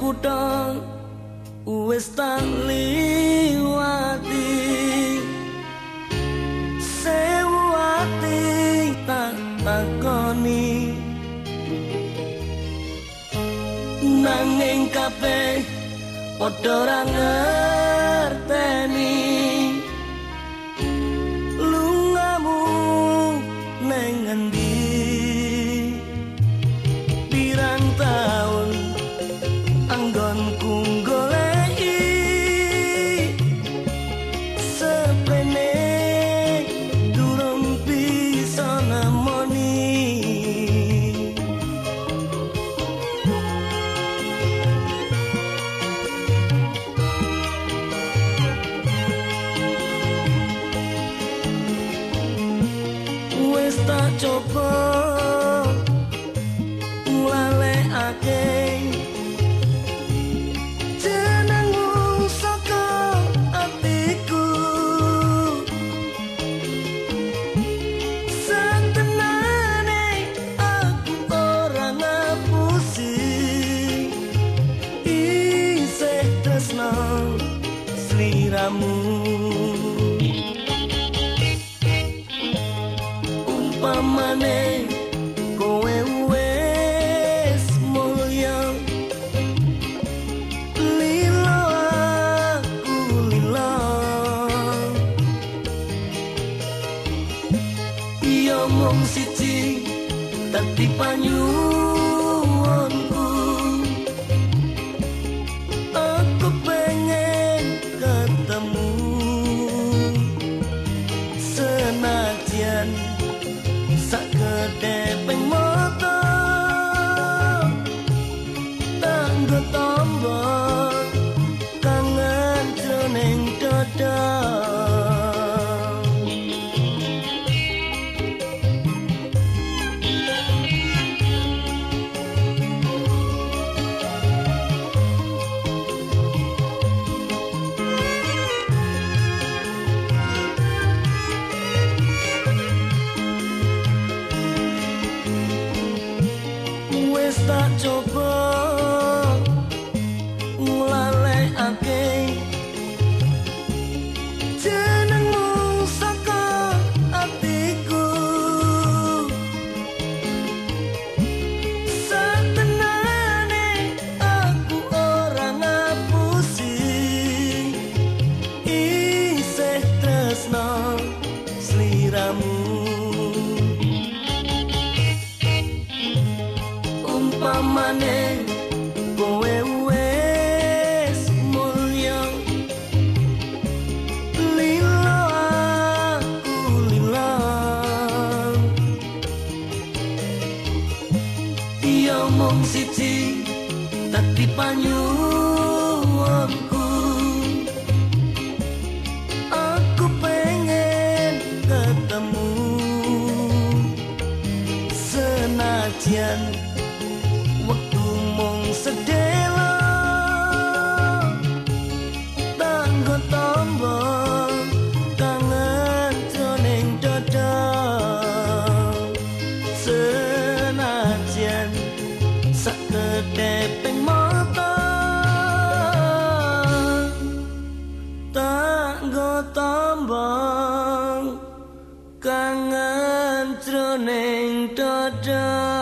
kutha wis tak liwati. Sewu ati tak takoni. Nanging kabeh padha ra coba nglalekake jenengmu saka atiku. Santenane aku ora ngapusi isih tresno sliramu iya mung siji dadi panyuwunku. Aku pengen ketemu senajan sak tak coba umpamane kowe mulya. Lilo aku lilo iya siji aku pengen ketemu senajan jroning dada.